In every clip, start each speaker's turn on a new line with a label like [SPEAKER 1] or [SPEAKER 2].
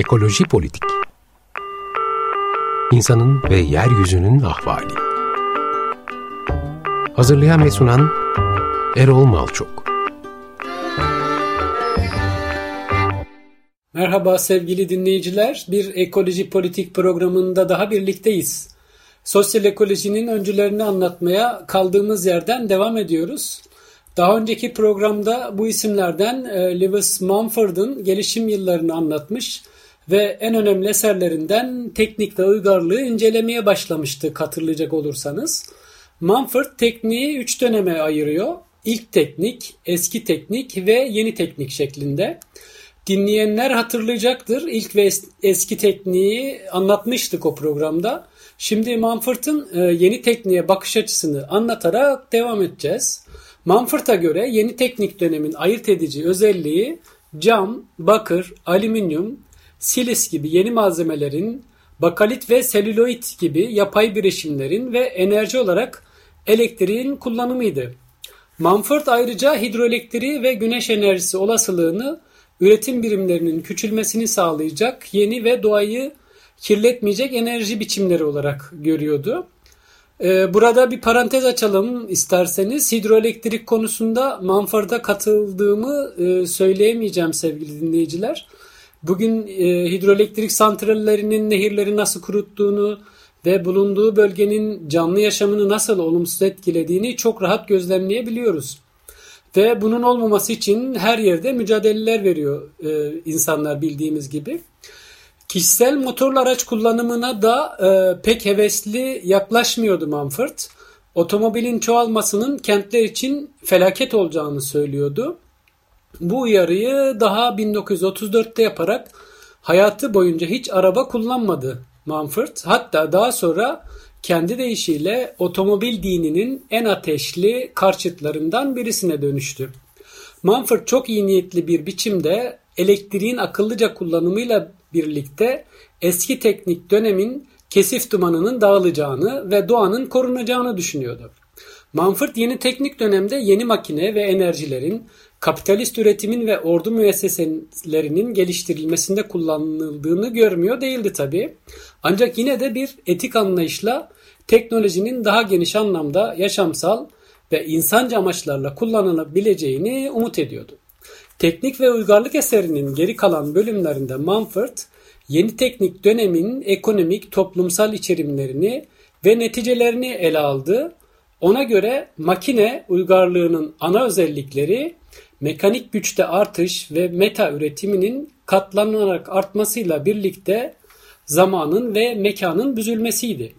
[SPEAKER 1] Ekoloji Politik İnsanın ve Yeryüzünün Ahvali Hazırlayan ve sunan Erol Malçok
[SPEAKER 2] Merhaba sevgili dinleyiciler. Bir ekoloji politik programında daha birlikteyiz. Sosyal ekolojinin öncülerini anlatmaya kaldığımız yerden devam ediyoruz. Daha önceki programda bu isimlerden e, Lewis Mumford'un gelişim yıllarını anlatmış ve en önemli eserlerinden teknik ve uygarlığı incelemeye başlamıştık hatırlayacak olursanız. Mumford tekniği üç döneme ayırıyor. İlk teknik, eski teknik ve yeni teknik şeklinde. Dinleyenler hatırlayacaktır. İlk ve eski tekniği anlatmıştık o programda. Şimdi Mumford'un e, yeni tekniğe bakış açısını anlatarak devam edeceğiz. Mumford'a göre yeni teknik dönemin ayırt edici özelliği cam, bakır, alüminyum, silis gibi yeni malzemelerin, bakalit ve selüloid gibi yapay bileşimlerin ve enerji olarak elektriğin kullanımıydı. Mumford ayrıca hidroelektriği ve güneş enerjisi olasılığını üretim birimlerinin küçülmesini sağlayacak yeni ve doğayı kirletmeyecek enerji biçimleri olarak görüyordu. Ee, burada bir parantez açalım isterseniz. Hidroelektrik konusunda Manford'a katıldığımı e, söyleyemeyeceğim sevgili dinleyiciler. Bugün e, hidroelektrik santrallerinin nehirleri nasıl kuruttuğunu ve bulunduğu bölgenin canlı yaşamını nasıl olumsuz etkilediğini çok rahat gözlemleyebiliyoruz. Ve bunun olmaması için her yerde mücadeleler veriyor e, insanlar bildiğimiz gibi. Kişisel motorlu araç kullanımına da e, pek hevesli yaklaşmıyordu Mumford. Otomobilin çoğalmasının kentler için felaket olacağını söylüyordu. Bu uyarıyı daha 1934'te yaparak hayatı boyunca hiç araba kullanmadı Mumford. Hatta daha sonra kendi deyişiyle otomobil dininin en ateşli karşıtlarından birisine dönüştü. Mumford çok iyi niyetli bir biçimde elektriğin akıllıca kullanımıyla birlikte eski teknik dönemin kesif dumanının dağılacağını ve doğanın korunacağını düşünüyordu. Manford yeni teknik dönemde yeni makine ve enerjilerin kapitalist üretimin ve ordu müesseselerinin geliştirilmesinde kullanıldığını görmüyor değildi tabi. Ancak yine de bir etik anlayışla teknolojinin daha geniş anlamda yaşamsal ve insanca amaçlarla kullanılabileceğini umut ediyordu. Teknik ve uygarlık eserinin geri kalan bölümlerinde Mumford, yeni teknik dönemin ekonomik, toplumsal içerimlerini ve neticelerini ele aldı. Ona göre makine uygarlığının ana özellikleri mekanik güçte artış ve meta üretiminin katlanarak artmasıyla birlikte zamanın ve mekanın büzülmesiydi.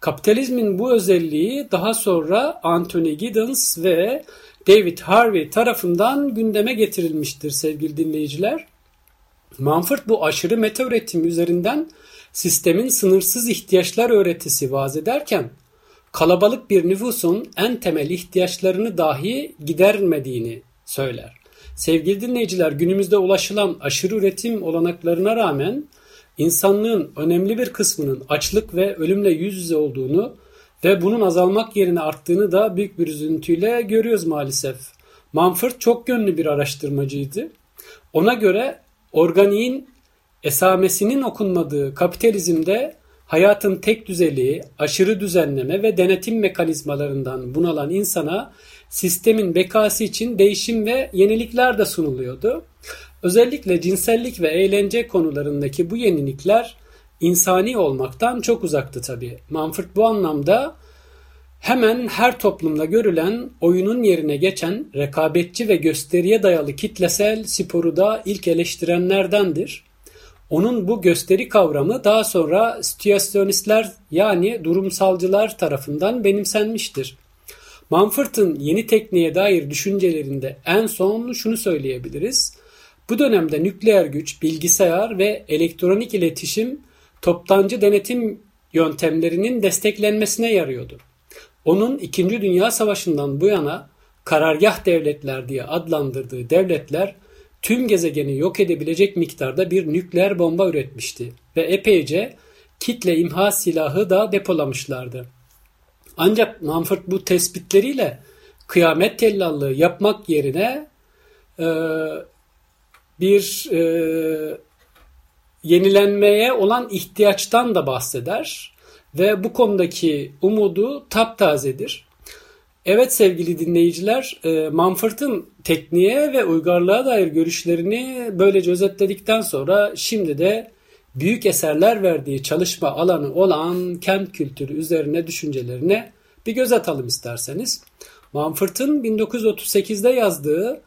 [SPEAKER 2] Kapitalizmin bu özelliği daha sonra Anthony Giddens ve David Harvey tarafından gündeme getirilmiştir sevgili dinleyiciler. Manford bu aşırı meta üretimi üzerinden sistemin sınırsız ihtiyaçlar öğretisi vaz ederken kalabalık bir nüfusun en temel ihtiyaçlarını dahi gidermediğini söyler. Sevgili dinleyiciler günümüzde ulaşılan aşırı üretim olanaklarına rağmen insanlığın önemli bir kısmının açlık ve ölümle yüz yüze olduğunu ve bunun azalmak yerine arttığını da büyük bir üzüntüyle görüyoruz maalesef. Mumford çok yönlü bir araştırmacıydı. Ona göre organiğin esamesinin okunmadığı kapitalizmde hayatın tek düzeliği, aşırı düzenleme ve denetim mekanizmalarından bunalan insana sistemin bekası için değişim ve yenilikler de sunuluyordu. Özellikle cinsellik ve eğlence konularındaki bu yenilikler insani olmaktan çok uzaktı tabi. Manfred bu anlamda hemen her toplumda görülen oyunun yerine geçen rekabetçi ve gösteriye dayalı kitlesel sporu da ilk eleştirenlerdendir. Onun bu gösteri kavramı daha sonra situasyonistler yani durumsalcılar tarafından benimsenmiştir. Manfred'ın yeni tekniğe dair düşüncelerinde en son şunu söyleyebiliriz. Bu dönemde nükleer güç, bilgisayar ve elektronik iletişim toptancı denetim yöntemlerinin desteklenmesine yarıyordu. Onun 2. Dünya Savaşı'ndan bu yana karargah devletler diye adlandırdığı devletler tüm gezegeni yok edebilecek miktarda bir nükleer bomba üretmişti ve epeyce kitle imha silahı da depolamışlardı. Ancak Manfred bu tespitleriyle kıyamet tellallığı yapmak yerine e, bir e, yenilenmeye olan ihtiyaçtan da bahseder ve bu konudaki umudu taptazedir. Evet sevgili dinleyiciler, e, Manfred'ın tekniğe ve uygarlığa dair görüşlerini böylece özetledikten sonra şimdi de büyük eserler verdiği çalışma alanı olan kent kültürü üzerine düşüncelerine bir göz atalım isterseniz. Manfred'ın 1938'de yazdığı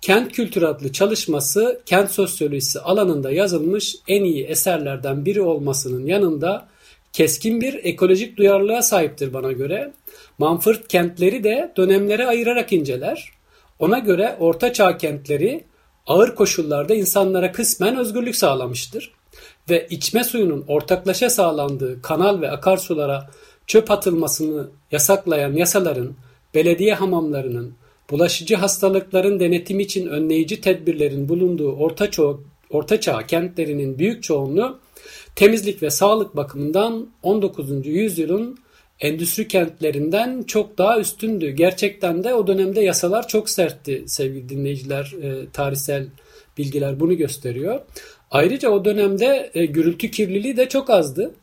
[SPEAKER 2] Kent Kültürü adlı çalışması kent sosyolojisi alanında yazılmış en iyi eserlerden biri olmasının yanında keskin bir ekolojik duyarlılığa sahiptir bana göre. Manfred kentleri de dönemlere ayırarak inceler. Ona göre Orta Çağ kentleri ağır koşullarda insanlara kısmen özgürlük sağlamıştır ve içme suyunun ortaklaşa sağlandığı kanal ve akarsulara çöp atılmasını yasaklayan yasaların, belediye hamamlarının, bulaşıcı hastalıkların denetimi için önleyici tedbirlerin bulunduğu Orta Çağ, Orta Çağ kentlerinin büyük çoğunluğu temizlik ve sağlık bakımından 19. yüzyılın endüstri kentlerinden çok daha üstündü. Gerçekten de o dönemde yasalar çok sertti sevgili dinleyiciler, e, tarihsel bilgiler bunu gösteriyor. Ayrıca o dönemde e, gürültü kirliliği de çok azdı.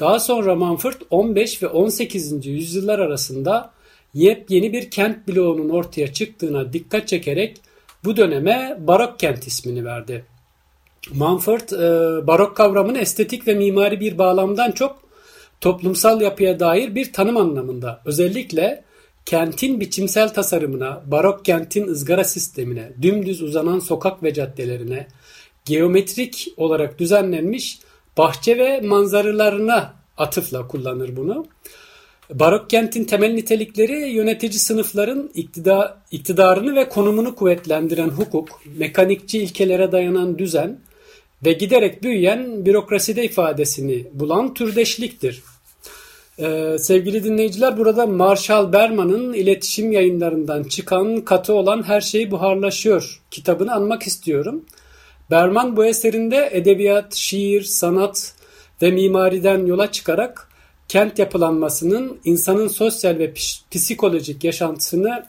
[SPEAKER 2] Daha sonra Manfred 15 ve 18. yüzyıllar arasında yepyeni bir kent bloğunun ortaya çıktığına dikkat çekerek bu döneme barok kent ismini verdi. Manfred e, barok kavramını estetik ve mimari bir bağlamdan çok toplumsal yapıya dair bir tanım anlamında özellikle kentin biçimsel tasarımına, barok kentin ızgara sistemine, dümdüz uzanan sokak ve caddelerine, geometrik olarak düzenlenmiş bahçe ve manzaralarına atıfla kullanır bunu. Barok kentin temel nitelikleri yönetici sınıfların iktidar, iktidarını ve konumunu kuvvetlendiren hukuk, mekanikçi ilkelere dayanan düzen ve giderek büyüyen bürokraside ifadesini bulan türdeşliktir. Ee, sevgili dinleyiciler burada Marshall Berman'ın iletişim yayınlarından çıkan katı olan Her Şey Buharlaşıyor kitabını anmak istiyorum. Berman bu eserinde edebiyat, şiir, sanat ve mimariden yola çıkarak kent yapılanmasının insanın sosyal ve psikolojik yaşantısını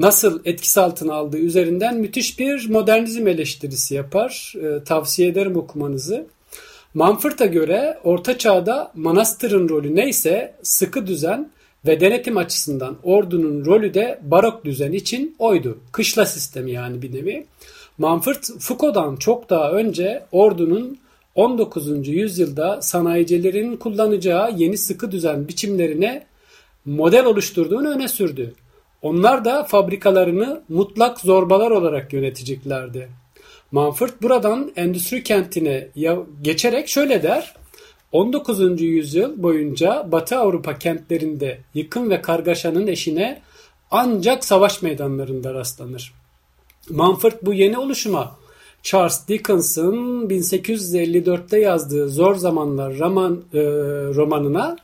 [SPEAKER 2] nasıl etkisi altına aldığı üzerinden müthiş bir modernizm eleştirisi yapar. E, tavsiye ederim okumanızı. Manfred'a göre Orta Çağ'da manastırın rolü neyse sıkı düzen ve denetim açısından ordunun rolü de barok düzen için oydu. Kışla sistemi yani bir nevi. Manfred Foucault'dan çok daha önce ordunun 19. yüzyılda sanayicilerin kullanacağı yeni sıkı düzen biçimlerine model oluşturduğunu öne sürdü. Onlar da fabrikalarını mutlak zorbalar olarak yöneteceklerdi. Manfred buradan endüstri kentine geçerek şöyle der. 19. yüzyıl boyunca Batı Avrupa kentlerinde yıkım ve kargaşanın eşine ancak savaş meydanlarında rastlanır. Manfred bu yeni oluşuma Charles Dickens'ın 1854'te yazdığı Zor Zamanlar roman, e, romanına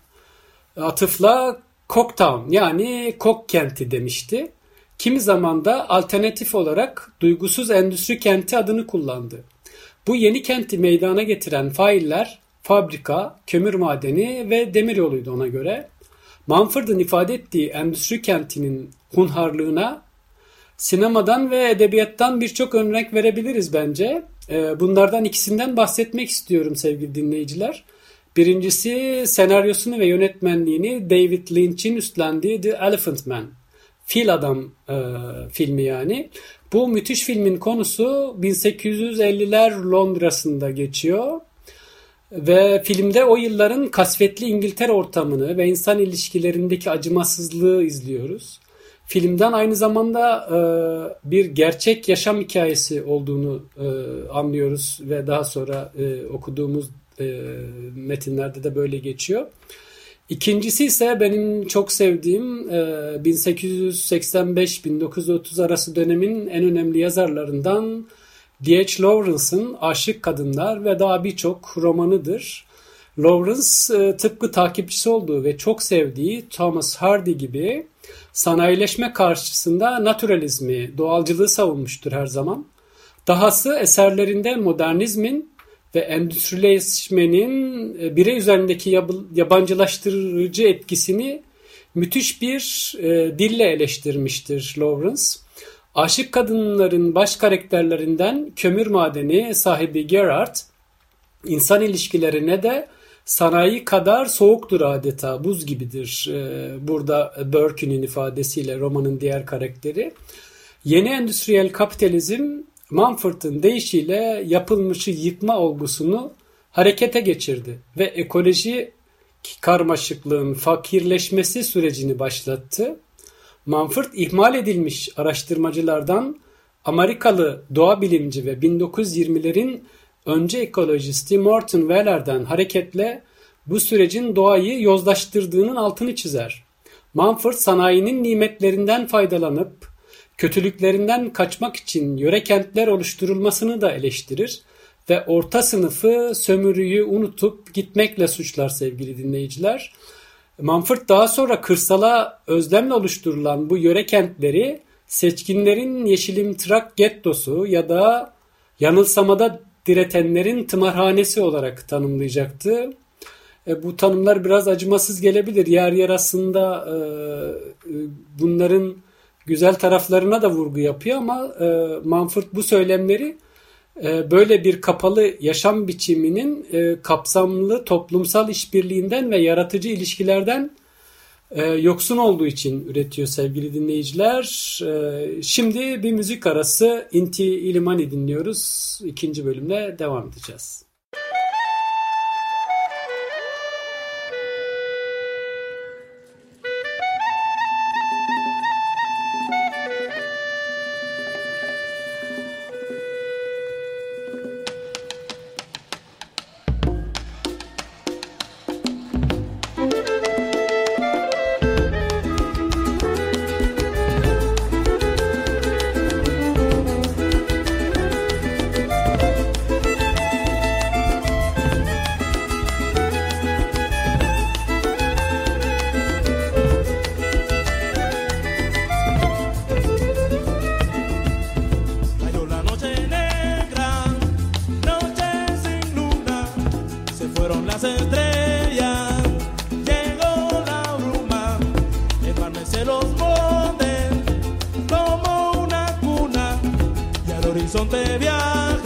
[SPEAKER 2] atıfla Cocktown yani Kok kenti demişti. Kimi zaman da alternatif olarak duygusuz endüstri kenti adını kullandı. Bu yeni kenti meydana getiren failler fabrika, kömür madeni ve demiryoluydu ona göre. Manfred'ın ifade ettiği endüstri kentinin hunharlığına Sinemadan ve edebiyattan birçok örnek verebiliriz bence. Ee, bunlardan ikisinden bahsetmek istiyorum sevgili dinleyiciler. Birincisi senaryosunu ve yönetmenliğini David Lynch'in üstlendiği The Elephant Man. Fil Adam e, filmi yani. Bu müthiş filmin konusu 1850'ler Londra'sında geçiyor. Ve filmde o yılların kasvetli İngiltere ortamını ve insan ilişkilerindeki acımasızlığı izliyoruz. Filmden aynı zamanda e, bir gerçek yaşam hikayesi olduğunu e, anlıyoruz ve daha sonra e, okuduğumuz e, metinlerde de böyle geçiyor. İkincisi ise benim çok sevdiğim e, 1885-1930 arası dönemin en önemli yazarlarından D.H. Lawrence'ın Aşık Kadınlar ve daha birçok romanıdır. Lawrence e, tıpkı takipçisi olduğu ve çok sevdiği Thomas Hardy gibi sanayileşme karşısında naturalizmi, doğalcılığı savunmuştur her zaman. Dahası eserlerinde modernizmin ve endüstrileşmenin e, birey üzerindeki yabancılaştırıcı etkisini müthiş bir e, dille eleştirmiştir Lawrence. Aşık kadınların baş karakterlerinden kömür madeni sahibi Gerard, İnsan ilişkilerine de sanayi kadar soğuktur adeta, buz gibidir. Ee, burada Burke'nin ifadesiyle romanın diğer karakteri. Yeni endüstriyel kapitalizm Mumford'un deyişiyle yapılmışı yıkma olgusunu harekete geçirdi ve ekoloji karmaşıklığın fakirleşmesi sürecini başlattı. Mumford ihmal edilmiş araştırmacılardan Amerikalı doğa bilimci ve 1920'lerin önce ekolojisti Morton Weller'den hareketle bu sürecin doğayı yozlaştırdığının altını çizer. Mumford sanayinin nimetlerinden faydalanıp kötülüklerinden kaçmak için yöre kentler oluşturulmasını da eleştirir ve orta sınıfı sömürüyü unutup gitmekle suçlar sevgili dinleyiciler. Mumford daha sonra kırsala özlemle oluşturulan bu yöre kentleri seçkinlerin yeşilimtırak gettosu ya da yanılsamada diretenlerin tımarhanesi olarak tanımlayacaktı. E, bu tanımlar biraz acımasız gelebilir. Yer yer aslında e, e, bunların güzel taraflarına da vurgu yapıyor ama e, Manford bu söylemleri e, böyle bir kapalı yaşam biçiminin e, kapsamlı toplumsal işbirliğinden ve yaratıcı ilişkilerden e, yoksun olduğu için üretiyor sevgili dinleyiciler. E, şimdi bir müzik arası Inti İlimani dinliyoruz. İkinci bölümle devam edeceğiz.
[SPEAKER 3] las estrellas, llegó la bruma, desvanece los montes como una cuna y al horizonte viaja.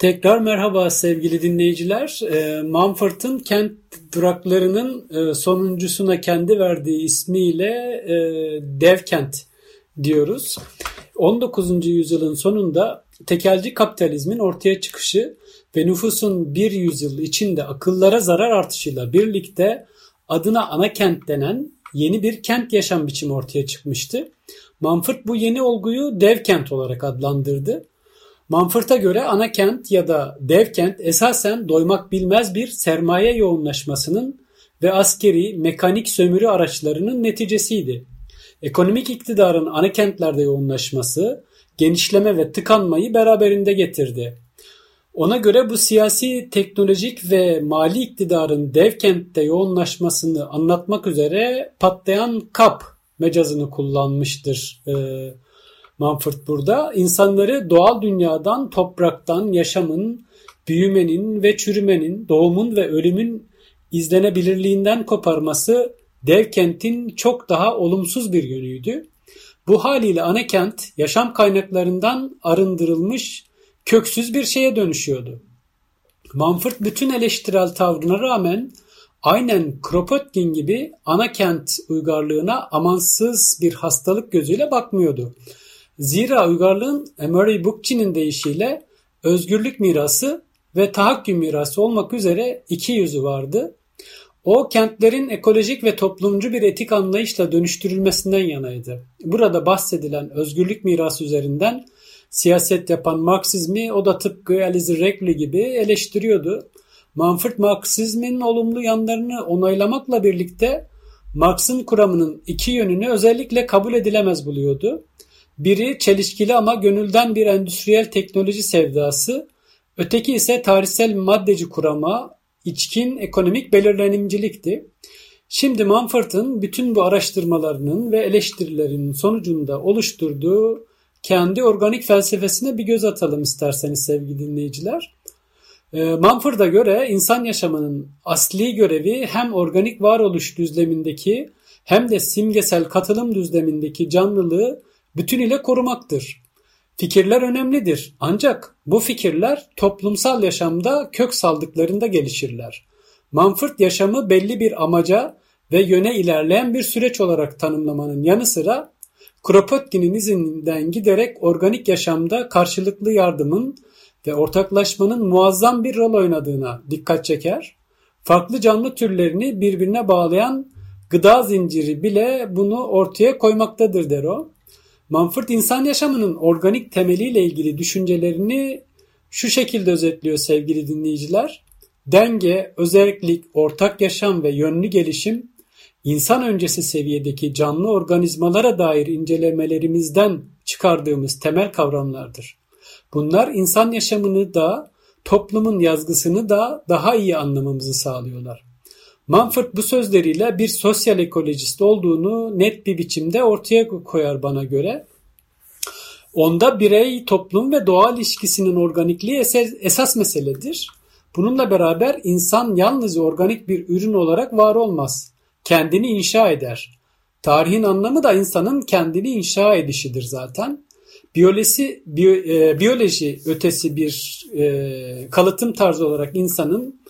[SPEAKER 2] Tekrar merhaba sevgili dinleyiciler. E, Mumford'un kent duraklarının e, sonuncusuna kendi verdiği ismiyle e, Devkent diyoruz. 19. yüzyılın sonunda tekelci kapitalizmin ortaya çıkışı ve nüfusun bir yüzyıl içinde akıllara zarar artışıyla birlikte adına ana kent denen yeni bir kent yaşam biçimi ortaya çıkmıştı. Manfred bu yeni olguyu dev kent olarak adlandırdı. Manfred'a göre ana kent ya da dev kent esasen doymak bilmez bir sermaye yoğunlaşmasının ve askeri, mekanik sömürü araçlarının neticesiydi. Ekonomik iktidarın ana kentlerde yoğunlaşması, genişleme ve tıkanmayı beraberinde getirdi. Ona göre bu siyasi, teknolojik ve mali iktidarın dev kentte yoğunlaşmasını anlatmak üzere patlayan kap mecazını kullanmıştır e, Manfred burada. İnsanları doğal dünyadan, topraktan, yaşamın, büyümenin ve çürümenin, doğumun ve ölümün izlenebilirliğinden koparması dev kentin çok daha olumsuz bir yönüydü. Bu haliyle ana kent yaşam kaynaklarından arındırılmış köksüz bir şeye dönüşüyordu. Manfred bütün eleştirel tavrına rağmen aynen Kropotkin gibi ana kent uygarlığına amansız bir hastalık gözüyle bakmıyordu. Zira uygarlığın Murray Bookchin'in deyişiyle özgürlük mirası ve tahakküm mirası olmak üzere iki yüzü vardı. O kentlerin ekolojik ve toplumcu bir etik anlayışla dönüştürülmesinden yanaydı. Burada bahsedilen özgürlük mirası üzerinden siyaset yapan Marksizmi o da tıpkı Alice Reckley gibi eleştiriyordu. Manfred Marksizmin olumlu yanlarını onaylamakla birlikte Marx'ın kuramının iki yönünü özellikle kabul edilemez buluyordu. Biri çelişkili ama gönülden bir endüstriyel teknoloji sevdası, öteki ise tarihsel maddeci kurama, içkin ekonomik belirlenimcilikti. Şimdi Manfred'ın bütün bu araştırmalarının ve eleştirilerinin sonucunda oluşturduğu kendi organik felsefesine bir göz atalım isterseniz sevgili dinleyiciler. E, Mumford'a göre insan yaşamının asli görevi hem organik varoluş düzlemindeki hem de simgesel katılım düzlemindeki canlılığı bütünüyle korumaktır. Fikirler önemlidir ancak bu fikirler toplumsal yaşamda kök saldıklarında gelişirler. Mumford yaşamı belli bir amaca ve yöne ilerleyen bir süreç olarak tanımlamanın yanı sıra Kropotkin'in izinden giderek organik yaşamda karşılıklı yardımın ve ortaklaşmanın muazzam bir rol oynadığına dikkat çeker. Farklı canlı türlerini birbirine bağlayan gıda zinciri bile bunu ortaya koymaktadır der o. Manfred insan yaşamının organik temeliyle ilgili düşüncelerini şu şekilde özetliyor sevgili dinleyiciler. Denge, özellik, ortak yaşam ve yönlü gelişim insan öncesi seviyedeki canlı organizmalara dair incelemelerimizden çıkardığımız temel kavramlardır. Bunlar insan yaşamını da toplumun yazgısını da daha iyi anlamamızı sağlıyorlar. Manfred bu sözleriyle bir sosyal ekolojist olduğunu net bir biçimde ortaya koyar bana göre. Onda birey, toplum ve doğa ilişkisinin organikliği esas meseledir. Bununla beraber insan yalnız organik bir ürün olarak var olmaz kendini inşa eder. Tarihin anlamı da insanın kendini inşa edişidir zaten. Biyolojisi, biyo, e, biyoloji ötesi bir e, kalıtım tarzı olarak insanın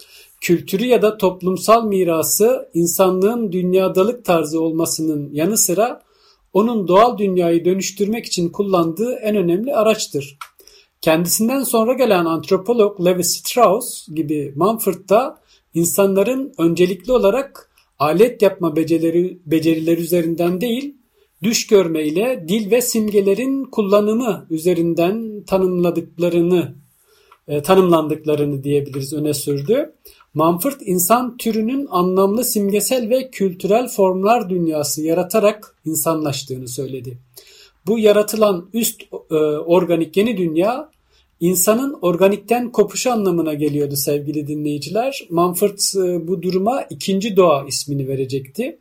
[SPEAKER 2] kültürü ya da toplumsal mirası insanlığın dünyadalık tarzı olmasının yanı sıra onun doğal dünyayı dönüştürmek için kullandığı en önemli araçtır. Kendisinden sonra gelen antropolog Levi Strauss gibi Manfred da insanların öncelikli olarak alet yapma becerileri, becerileri üzerinden değil, düş görme ile dil ve simgelerin kullanımı üzerinden tanımladıklarını e, tanımlandıklarını diyebiliriz öne sürdü. Manfred insan türünün anlamlı simgesel ve kültürel formlar dünyası yaratarak insanlaştığını söyledi. Bu yaratılan üst e, organik yeni dünya İnsanın organikten kopuşu anlamına geliyordu sevgili dinleyiciler. Manfred e, bu duruma ikinci doğa ismini verecekti.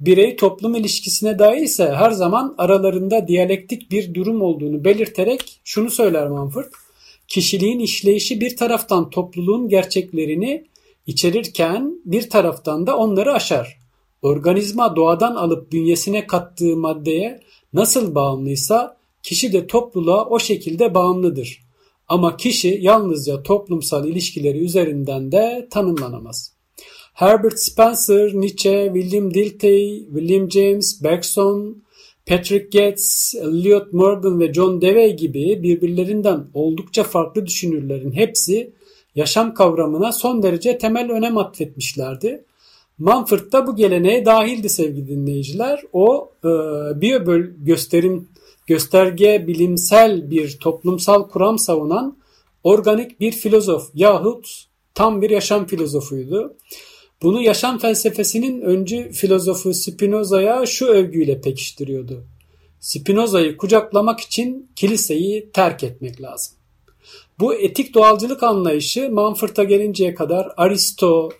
[SPEAKER 2] Birey toplum ilişkisine dair ise her zaman aralarında diyalektik bir durum olduğunu belirterek şunu söyler Manfred. Kişiliğin işleyişi bir taraftan topluluğun gerçeklerini içerirken bir taraftan da onları aşar. Organizma doğadan alıp bünyesine kattığı maddeye nasıl bağımlıysa kişi de topluluğa o şekilde bağımlıdır. Ama kişi yalnızca toplumsal ilişkileri üzerinden de tanımlanamaz. Herbert Spencer, Nietzsche, William Dilthey, William James, Bergson, Patrick Getz, Elliot Morgan ve John Dewey gibi birbirlerinden oldukça farklı düşünürlerin hepsi yaşam kavramına son derece temel önem atfetmişlerdi. Manford da bu geleneğe dahildi sevgili dinleyiciler. O e, biyoböl gösterim gösterge bilimsel bir toplumsal kuram savunan organik bir filozof yahut tam bir yaşam filozofuydu. Bunu yaşam felsefesinin öncü filozofu Spinoza'ya şu övgüyle pekiştiriyordu. Spinoza'yı kucaklamak için kiliseyi terk etmek lazım. Bu etik doğalcılık anlayışı Manford'a gelinceye kadar Aristo,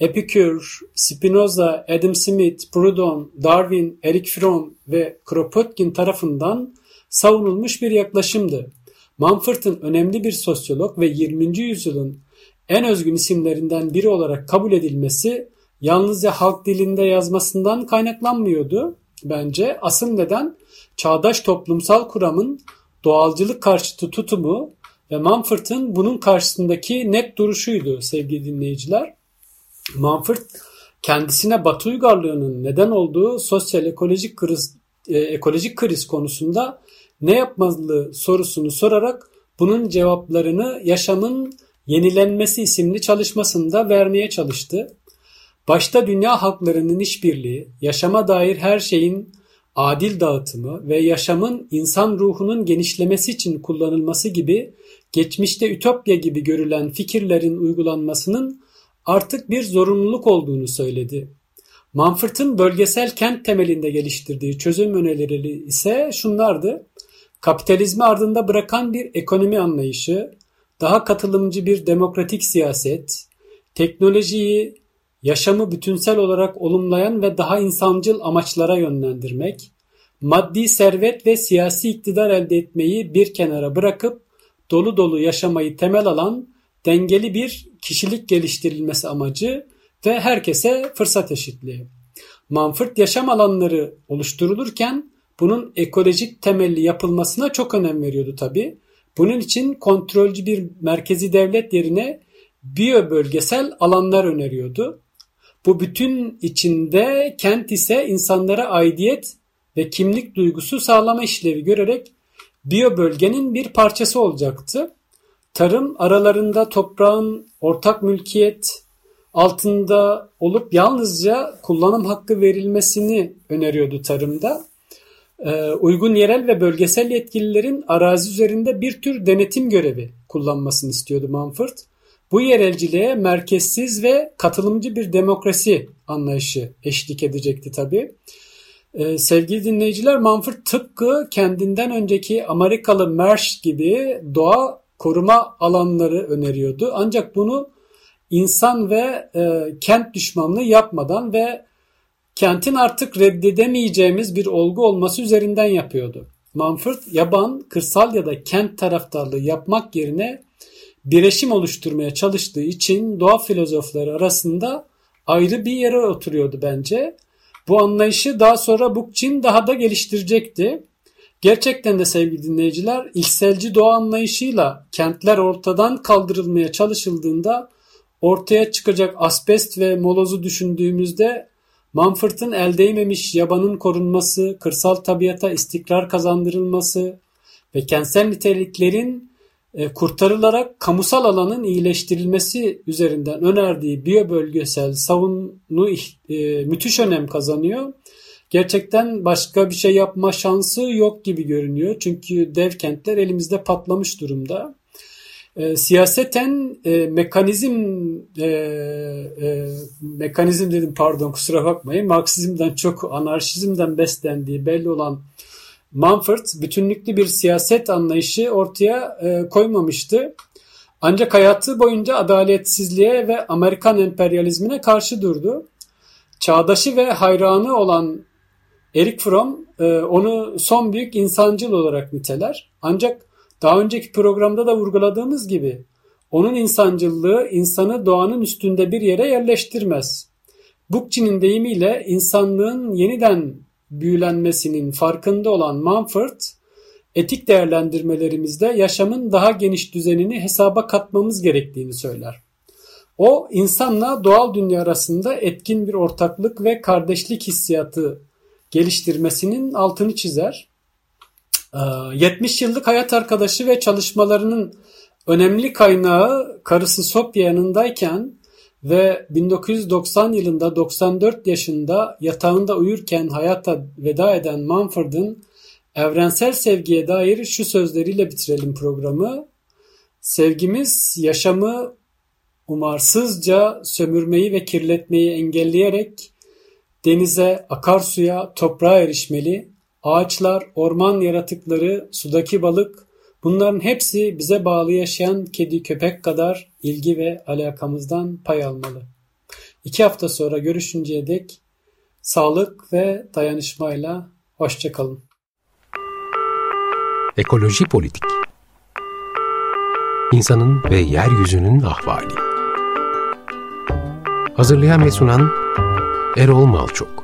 [SPEAKER 2] Epikür, Spinoza, Adam Smith, Proudhon, Darwin, Erik Fromm ve Kropotkin tarafından savunulmuş bir yaklaşımdı. Manford'un önemli bir sosyolog ve 20. yüzyılın en özgün isimlerinden biri olarak kabul edilmesi yalnızca halk dilinde yazmasından kaynaklanmıyordu bence. Asıl neden çağdaş toplumsal kuramın doğalcılık karşıtı tutumu ve Manford'un bunun karşısındaki net duruşuydu sevgili dinleyiciler. Manford kendisine Batı uygarlığının neden olduğu sosyal ekolojik kriz, e, ekolojik kriz konusunda ne yapmalı sorusunu sorarak bunun cevaplarını yaşamın Yenilenmesi isimli çalışmasında vermeye çalıştı. Başta dünya halklarının işbirliği, yaşama dair her şeyin adil dağıtımı ve yaşamın insan ruhunun genişlemesi için kullanılması gibi geçmişte ütopya gibi görülen fikirlerin uygulanmasının artık bir zorunluluk olduğunu söyledi. Manford'un bölgesel kent temelinde geliştirdiği çözüm önerileri ise şunlardı. Kapitalizmi ardında bırakan bir ekonomi anlayışı, daha katılımcı bir demokratik siyaset, teknolojiyi, yaşamı bütünsel olarak olumlayan ve daha insancıl amaçlara yönlendirmek, maddi servet ve siyasi iktidar elde etmeyi bir kenara bırakıp dolu dolu yaşamayı temel alan dengeli bir kişilik geliştirilmesi amacı ve herkese fırsat eşitliği. Manford yaşam alanları oluşturulurken bunun ekolojik temelli yapılmasına çok önem veriyordu tabi. Bunun için kontrolcü bir merkezi devlet yerine biyobölgesel alanlar öneriyordu. Bu bütün içinde kent ise insanlara aidiyet ve kimlik duygusu sağlama işlevi görerek biyobölgenin bir parçası olacaktı. Tarım aralarında toprağın ortak mülkiyet altında olup yalnızca kullanım hakkı verilmesini öneriyordu tarımda. Ee, uygun yerel ve bölgesel yetkililerin arazi üzerinde bir tür denetim görevi kullanmasını istiyordu Manford. Bu yerelciliğe merkezsiz ve katılımcı bir demokrasi anlayışı eşlik edecekti tabii. Ee, sevgili dinleyiciler Manford tıpkı kendinden önceki Amerikalı Mersch gibi doğa koruma alanları öneriyordu. Ancak bunu insan ve e, kent düşmanlığı yapmadan ve kentin artık reddedemeyeceğimiz bir olgu olması üzerinden yapıyordu. Manford yaban, kırsal ya da kent taraftarlığı yapmak yerine bireşim oluşturmaya çalıştığı için doğa filozofları arasında ayrı bir yere oturuyordu bence. Bu anlayışı daha sonra Bookchin daha da geliştirecekti. Gerçekten de sevgili dinleyiciler ilkselci doğa anlayışıyla kentler ortadan kaldırılmaya çalışıldığında ortaya çıkacak asbest ve molozu düşündüğümüzde Manford'un el değmemiş yabanın korunması, kırsal tabiata istikrar kazandırılması ve kentsel niteliklerin kurtarılarak kamusal alanın iyileştirilmesi üzerinden önerdiği biyobölgesel savunu e, müthiş önem kazanıyor. Gerçekten başka bir şey yapma şansı yok gibi görünüyor. Çünkü dev kentler elimizde patlamış durumda. E, siyaseten e, mekanizm e, e, mekanizm dedim pardon kusura bakmayın Marksizmden çok anarşizmden beslendiği belli olan Manford bütünlüklü bir siyaset anlayışı ortaya e, koymamıştı. Ancak hayatı boyunca adaletsizliğe ve Amerikan emperyalizmine karşı durdu. Çağdaşı ve hayranı olan Erik Fromm e, onu son büyük insancıl olarak niteler. Ancak daha önceki programda da vurguladığımız gibi onun insancılığı insanı doğanın üstünde bir yere yerleştirmez. Bookchin'in deyimiyle insanlığın yeniden büyülenmesinin farkında olan Manford, etik değerlendirmelerimizde yaşamın daha geniş düzenini hesaba katmamız gerektiğini söyler. O insanla doğal dünya arasında etkin bir ortaklık ve kardeşlik hissiyatı geliştirmesinin altını çizer. 70 ee, yıllık hayat arkadaşı ve çalışmalarının önemli kaynağı karısı Sofya yanındayken ve 1990 yılında 94 yaşında yatağında uyurken hayata veda eden Manford'un evrensel sevgiye dair şu sözleriyle bitirelim programı. Sevgimiz yaşamı umarsızca sömürmeyi ve kirletmeyi engelleyerek denize, akarsuya, toprağa erişmeli, ağaçlar, orman yaratıkları, sudaki balık, bunların hepsi bize bağlı yaşayan kedi köpek kadar ilgi ve alakamızdan pay almalı. İki hafta sonra görüşünceye dek sağlık ve dayanışmayla hoşçakalın.
[SPEAKER 1] Ekoloji Politik İnsanın ve Yeryüzünün Ahvali Hazırlayan ve sunan Erol Malçok